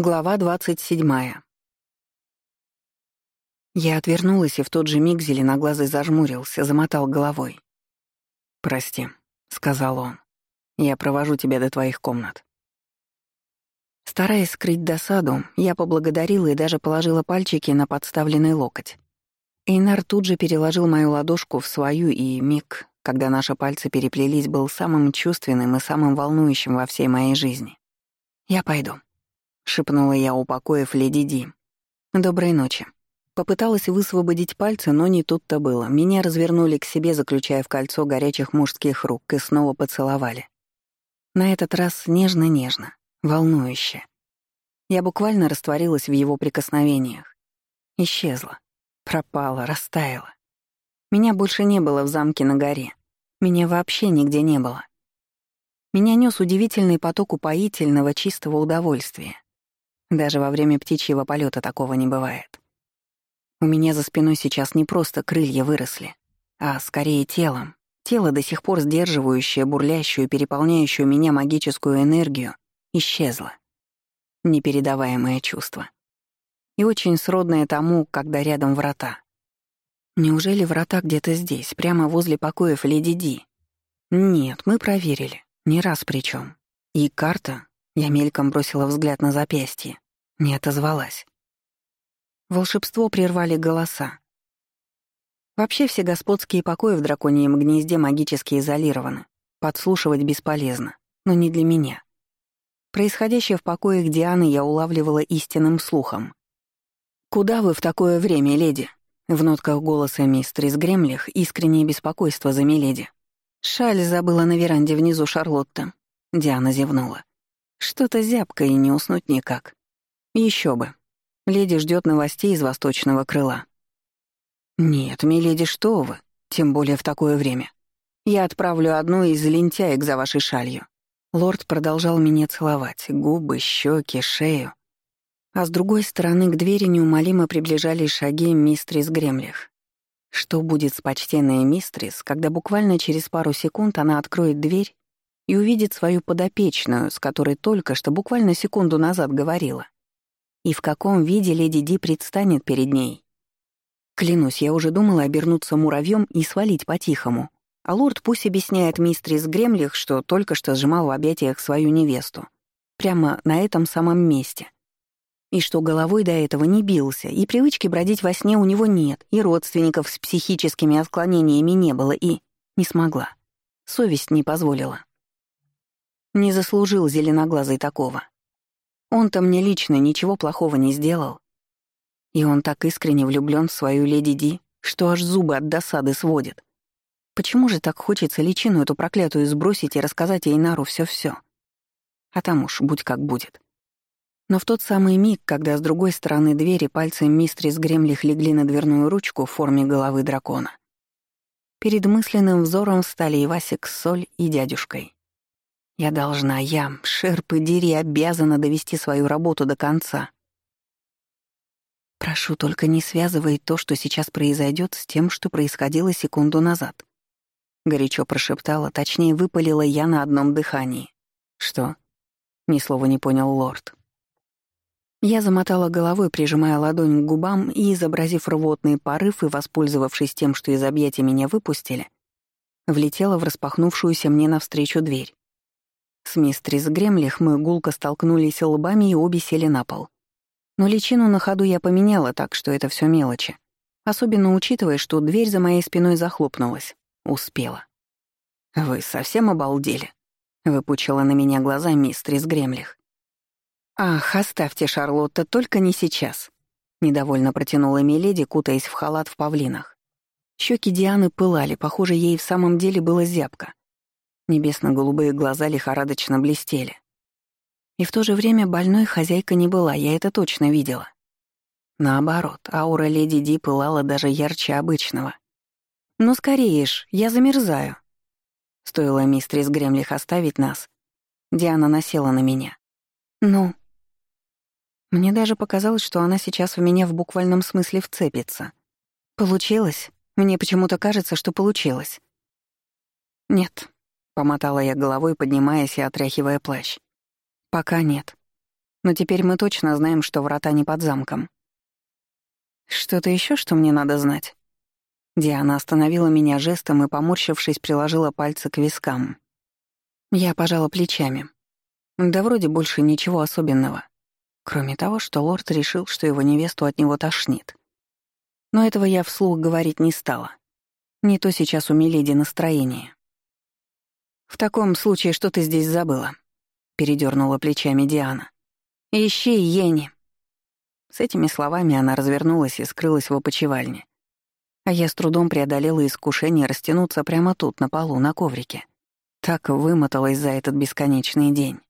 Глава двадцать седьмая. Я отвернулась, и в тот же миг зеленоглазый зажмурился, замотал головой. «Прости», — сказал он. «Я провожу тебя до твоих комнат». Стараясь скрыть досаду, я поблагодарила и даже положила пальчики на подставленный локоть. Эйнар тут же переложил мою ладошку в свою, и миг, когда наши пальцы переплелись, был самым чувственным и самым волнующим во всей моей жизни. «Я пойду», шепнула я, упокоив леди Ди. «Доброй ночи». Попыталась высвободить пальцы, но не тут-то было. Меня развернули к себе, заключая в кольцо горячих мужских рук, и снова поцеловали. На этот раз нежно-нежно, волнующе. Я буквально растворилась в его прикосновениях. Исчезла, пропала, растаяла. Меня больше не было в замке на горе. Меня вообще нигде не было. Меня нес удивительный поток упоительного чистого удовольствия. Даже во время птичьего полета такого не бывает. У меня за спиной сейчас не просто крылья выросли, а скорее телом. Тело, до сих пор сдерживающее, бурлящую, переполняющую меня магическую энергию, исчезло. Непередаваемое чувство. И очень сродное тому, когда рядом врата. Неужели врата где-то здесь, прямо возле покоев Леди Ди? Нет, мы проверили. Не раз причем. И карта, я мельком бросила взгляд на запястье. Не отозвалась. Волшебство прервали голоса. Вообще все господские покои в драконьем гнезде магически изолированы. Подслушивать бесполезно, но не для меня. Происходящее в покоях Дианы я улавливала истинным слухом. «Куда вы в такое время, леди?» В нотках голоса мистерис Гремлих искреннее беспокойство за Миледи. «Шаль забыла на веранде внизу Шарлотта», — Диана зевнула. Что-то зябко и не уснуть никак. Еще бы. Леди ждет новостей из восточного крыла. Нет, миледи, что вы, тем более в такое время. Я отправлю одну из лентяек за вашей шалью. Лорд продолжал меня целовать, губы, щеки, шею. А с другой стороны к двери неумолимо приближались шаги мистрис Гремлих. Что будет с почтенной мистрис, когда буквально через пару секунд она откроет дверь и увидит свою подопечную, с которой только что буквально секунду назад говорила. И в каком виде леди Ди предстанет перед ней. Клянусь, я уже думала обернуться муравьем и свалить по-тихому. А лорд пусть объясняет мистрис Гремлих, что только что сжимал в объятиях свою невесту. Прямо на этом самом месте. И что головой до этого не бился, и привычки бродить во сне у него нет, и родственников с психическими отклонениями не было, и... Не смогла. Совесть не позволила. Не заслужил зеленоглазый такого. Он-то мне лично ничего плохого не сделал. И он так искренне влюблён в свою леди Ди, что аж зубы от досады сводит. Почему же так хочется личину эту проклятую сбросить и рассказать Эйнару всё-всё? А там уж будь как будет. Но в тот самый миг, когда с другой стороны двери пальцы мистрис Гремлих легли на дверную ручку в форме головы дракона, перед мысленным взором встали Ивасик с Соль и дядюшкой. Я должна, я, шерпы Дири, обязана довести свою работу до конца. Прошу, только не связывай то, что сейчас произойдет, с тем, что происходило секунду назад. Горячо прошептала, точнее, выпалила я на одном дыхании. Что? Ни слова не понял лорд. Я замотала головой, прижимая ладонь к губам и, изобразив рвотный порыв и воспользовавшись тем, что из объятия меня выпустили, влетела в распахнувшуюся мне навстречу дверь. С мистрис Гремлих мы гулко столкнулись лбами и обе сели на пол. Но личину на ходу я поменяла так, что это все мелочи. Особенно учитывая, что дверь за моей спиной захлопнулась. Успела. «Вы совсем обалдели?» — выпучила на меня глаза мистрис Гремлих. «Ах, оставьте, Шарлотта, только не сейчас», — недовольно протянула Миледи, кутаясь в халат в павлинах. Щеки Дианы пылали, похоже, ей в самом деле было зябко. Небесно-голубые глаза лихорадочно блестели. И в то же время больной хозяйка не была, я это точно видела. Наоборот, аура леди Ди пылала даже ярче обычного. «Ну скорее ж, я замерзаю». Стоило мистрис Гремлих оставить нас. Диана насела на меня. «Ну?» Мне даже показалось, что она сейчас в меня в буквальном смысле вцепится. Получилось? Мне почему-то кажется, что получилось. Нет, Помотала я головой, поднимаясь и отряхивая плащ. Пока нет. Но теперь мы точно знаем, что врата не под замком. Что-то еще, что мне надо знать? Диана остановила меня жестом и, поморщившись, приложила пальцы к вискам. Я пожала плечами. Да вроде больше ничего особенного. Кроме того, что лорд решил, что его невесту от него тошнит. Но этого я вслух говорить не стала. Не то сейчас у Миледи настроение. «В таком случае, что ты здесь забыла?» — передернула плечами Диана. «Ищи Йенни». С этими словами она развернулась и скрылась в опочивальне. А я с трудом преодолела искушение растянуться прямо тут, на полу, на коврике. Так вымоталась за этот бесконечный день.